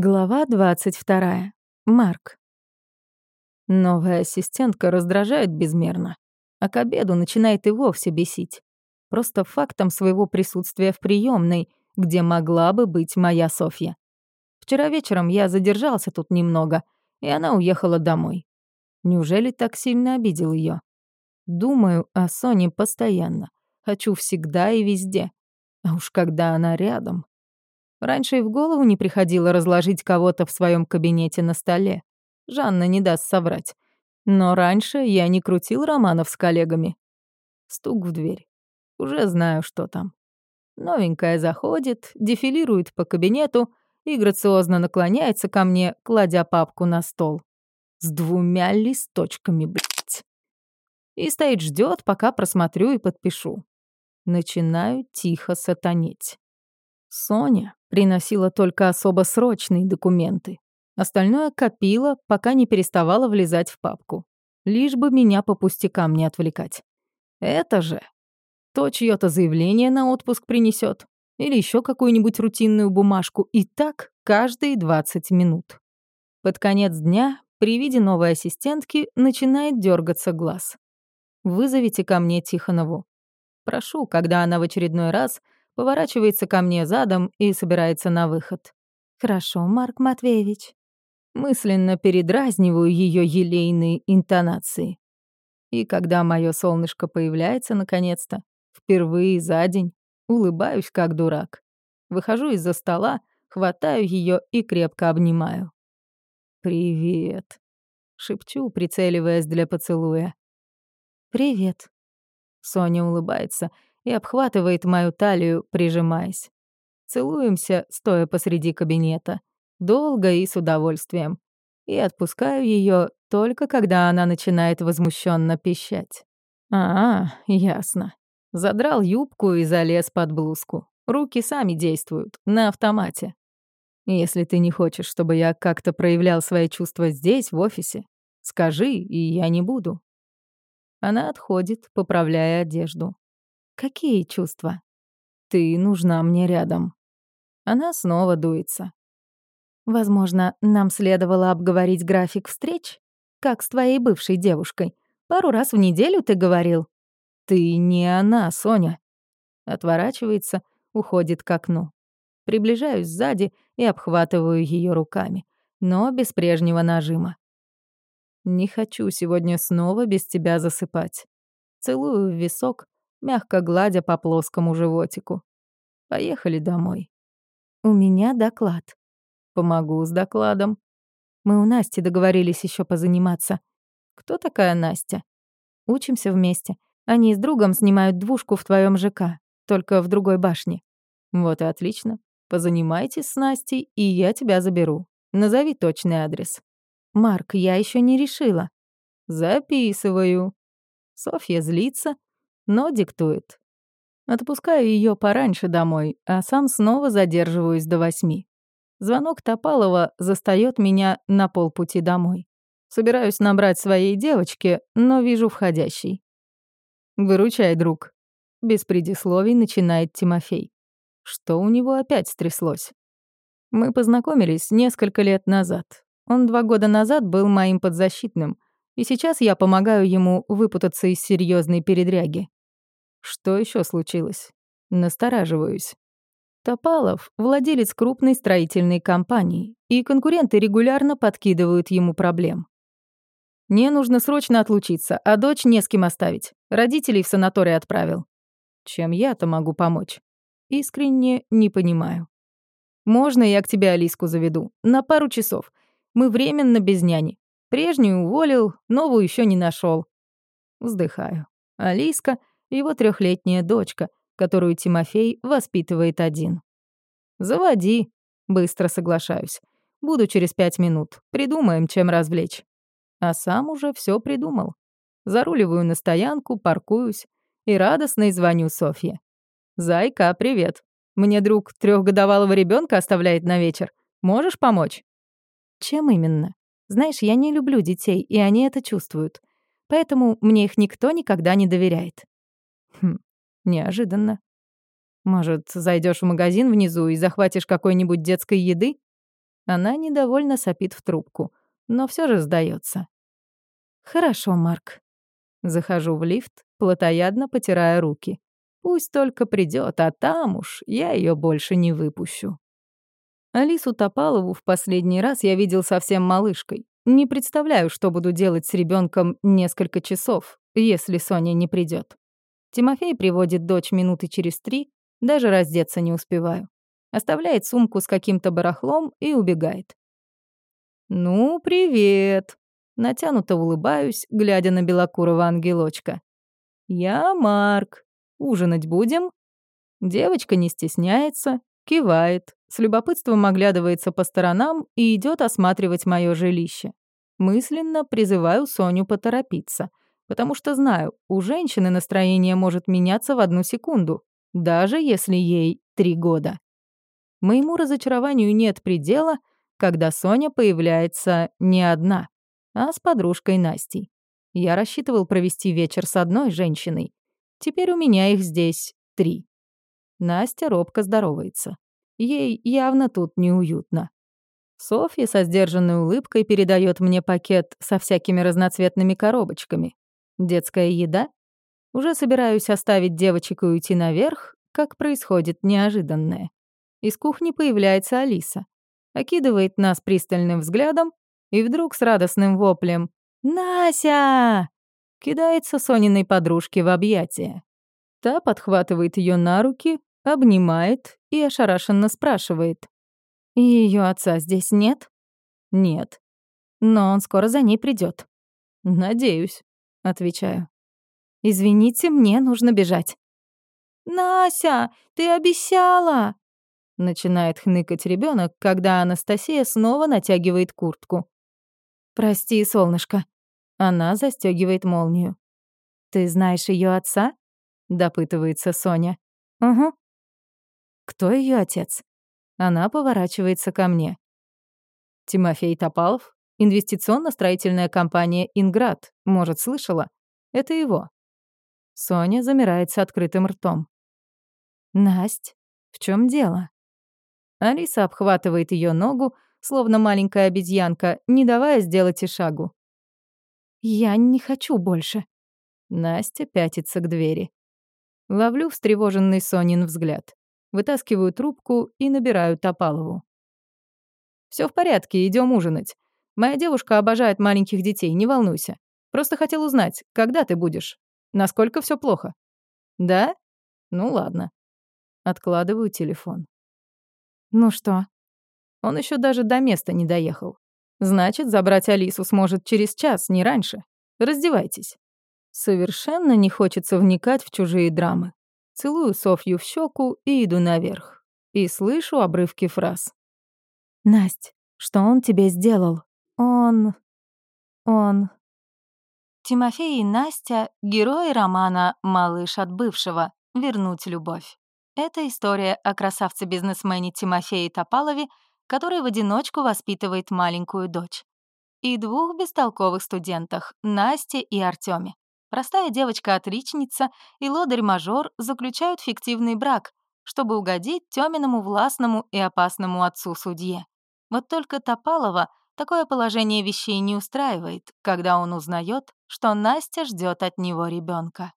Глава 22. Марк. Новая ассистентка раздражает безмерно, а к обеду начинает и вовсе бесить. Просто фактом своего присутствия в приемной, где могла бы быть моя Софья. Вчера вечером я задержался тут немного, и она уехала домой. Неужели так сильно обидел ее? Думаю о Соне постоянно. Хочу всегда и везде. А уж когда она рядом, Раньше и в голову не приходило разложить кого-то в своем кабинете на столе. Жанна не даст соврать. Но раньше я не крутил романов с коллегами. Стук в дверь. Уже знаю, что там. Новенькая заходит, дефилирует по кабинету и грациозно наклоняется ко мне, кладя папку на стол. С двумя листочками, блядь. И стоит ждет, пока просмотрю и подпишу. Начинаю тихо сатанить. Соня приносила только особо срочные документы. Остальное копила, пока не переставала влезать в папку. Лишь бы меня по пустякам не отвлекать. Это же то чьё-то заявление на отпуск принесет или еще какую-нибудь рутинную бумажку, и так каждые 20 минут. Под конец дня при виде новой ассистентки начинает дергаться глаз. «Вызовите ко мне Тихонову». Прошу, когда она в очередной раз поворачивается ко мне задом и собирается на выход. «Хорошо, Марк Матвеевич». Мысленно передразниваю ее елейные интонации. И когда мое солнышко появляется наконец-то, впервые за день, улыбаюсь как дурак. Выхожу из-за стола, хватаю ее и крепко обнимаю. «Привет», — шепчу, прицеливаясь для поцелуя. «Привет». Соня улыбается и обхватывает мою талию, прижимаясь. Целуемся, стоя посреди кабинета. Долго и с удовольствием. И отпускаю ее только когда она начинает возмущенно пищать. А, ясно. Задрал юбку и залез под блузку. Руки сами действуют, на автомате. Если ты не хочешь, чтобы я как-то проявлял свои чувства здесь, в офисе, скажи, и я не буду. Она отходит, поправляя одежду. Какие чувства? Ты нужна мне рядом. Она снова дуется. Возможно, нам следовало обговорить график встреч, как с твоей бывшей девушкой. Пару раз в неделю ты говорил. Ты не она, Соня. Отворачивается, уходит к окну. Приближаюсь сзади и обхватываю ее руками, но без прежнего нажима. Не хочу сегодня снова без тебя засыпать. Целую в висок, мягко гладя по плоскому животику. Поехали домой. У меня доклад. Помогу с докладом. Мы у Насти договорились еще позаниматься. Кто такая Настя? Учимся вместе. Они с другом снимают двушку в твоем ЖК, только в другой башне. Вот и отлично. Позанимайтесь с Настей, и я тебя заберу. Назови точный адрес. Марк, я еще не решила. Записываю. Софья злится, но диктует. Отпускаю ее пораньше домой, а сам снова задерживаюсь до восьми. Звонок Топалова застаёт меня на полпути домой. Собираюсь набрать своей девочке, но вижу входящий. «Выручай, друг». Без предисловий начинает Тимофей. Что у него опять стряслось? Мы познакомились несколько лет назад. Он два года назад был моим подзащитным, и сейчас я помогаю ему выпутаться из серьезной передряги. Что еще случилось? Настораживаюсь. Топалов — владелец крупной строительной компании, и конкуренты регулярно подкидывают ему проблем. Мне нужно срочно отлучиться, а дочь не с кем оставить. Родителей в санаторий отправил. Чем я-то могу помочь? Искренне не понимаю. Можно я к тебе Алиску заведу? На пару часов. Мы временно без няни. Прежнюю уволил, новую еще не нашел. Вздыхаю. Алиска его трехлетняя дочка, которую Тимофей воспитывает один. «Заводи», — быстро соглашаюсь. «Буду через пять минут. Придумаем, чем развлечь». А сам уже все придумал. Заруливаю на стоянку, паркуюсь и радостно звоню Софье. «Зайка, привет. Мне друг трехгодовалого ребенка оставляет на вечер. Можешь помочь?» «Чем именно? Знаешь, я не люблю детей, и они это чувствуют. Поэтому мне их никто никогда не доверяет. Хм, неожиданно. Может, зайдешь в магазин внизу и захватишь какой-нибудь детской еды? Она недовольно сопит в трубку, но все же сдается. «Хорошо, Марк». Захожу в лифт, плотоядно потирая руки. Пусть только придет, а там уж я ее больше не выпущу. Алису Топалову в последний раз я видел совсем малышкой. Не представляю, что буду делать с ребенком несколько часов, если Соня не придет. Тимофей приводит дочь минуты через три, даже раздеться не успеваю. Оставляет сумку с каким-то барахлом и убегает. «Ну, привет!» Натянуто улыбаюсь, глядя на белокурого ангелочка. «Я Марк. Ужинать будем?» Девочка не стесняется, кивает, с любопытством оглядывается по сторонам и идет осматривать мое жилище. Мысленно призываю Соню поторопиться, потому что знаю, у женщины настроение может меняться в одну секунду, даже если ей три года. Моему разочарованию нет предела, когда Соня появляется не одна, а с подружкой Настей. Я рассчитывал провести вечер с одной женщиной. Теперь у меня их здесь три. Настя робко здоровается. Ей явно тут неуютно. Софья со сдержанной улыбкой передает мне пакет со всякими разноцветными коробочками. Детская еда? Уже собираюсь оставить девочек и уйти наверх, как происходит неожиданное. Из кухни появляется Алиса. Окидывает нас пристальным взглядом и вдруг с радостным воплем «Нася!» кидается Сониной подружке в объятия. Та подхватывает ее на руки, обнимает и ошарашенно спрашивает. Ее отца здесь нет? Нет. Но он скоро за ней придет. Надеюсь, отвечаю. Извините, мне нужно бежать. Нася, ты обещала! Начинает хныкать ребенок, когда Анастасия снова натягивает куртку. Прости, солнышко. Она застегивает молнию. Ты знаешь ее отца? допытывается Соня. Угу. Кто ее отец? Она поворачивается ко мне. Тимофей Топалов, инвестиционно-строительная компания «Инград», может, слышала? Это его. Соня замирает с открытым ртом. «Насть, в чем дело?» Алиса обхватывает ее ногу, словно маленькая обезьянка, не давая сделать и шагу. «Я не хочу больше». Настя пятится к двери. Ловлю встревоженный Сонин взгляд. Вытаскиваю трубку и набираю Топалову. Все в порядке, идем ужинать. Моя девушка обожает маленьких детей, не волнуйся. Просто хотел узнать, когда ты будешь. Насколько все плохо. Да? Ну ладно. Откладываю телефон. Ну что? Он еще даже до места не доехал. Значит, забрать Алису сможет через час, не раньше. Раздевайтесь. Совершенно не хочется вникать в чужие драмы. Целую Софью в щеку и иду наверх. И слышу обрывки фраз. «Насть, что он тебе сделал? Он... он...» Тимофей и Настя — герои романа «Малыш от бывшего. Вернуть любовь». Это история о красавце-бизнесмене Тимофее Топалове, который в одиночку воспитывает маленькую дочь. И двух бестолковых студентах — Насте и Артёме. Простая девочка-отличница и лодырь-мажор заключают фиктивный брак, чтобы угодить Тёминому властному и опасному отцу-судье. Вот только Топалова такое положение вещей не устраивает, когда он узнает, что Настя ждет от него ребенка.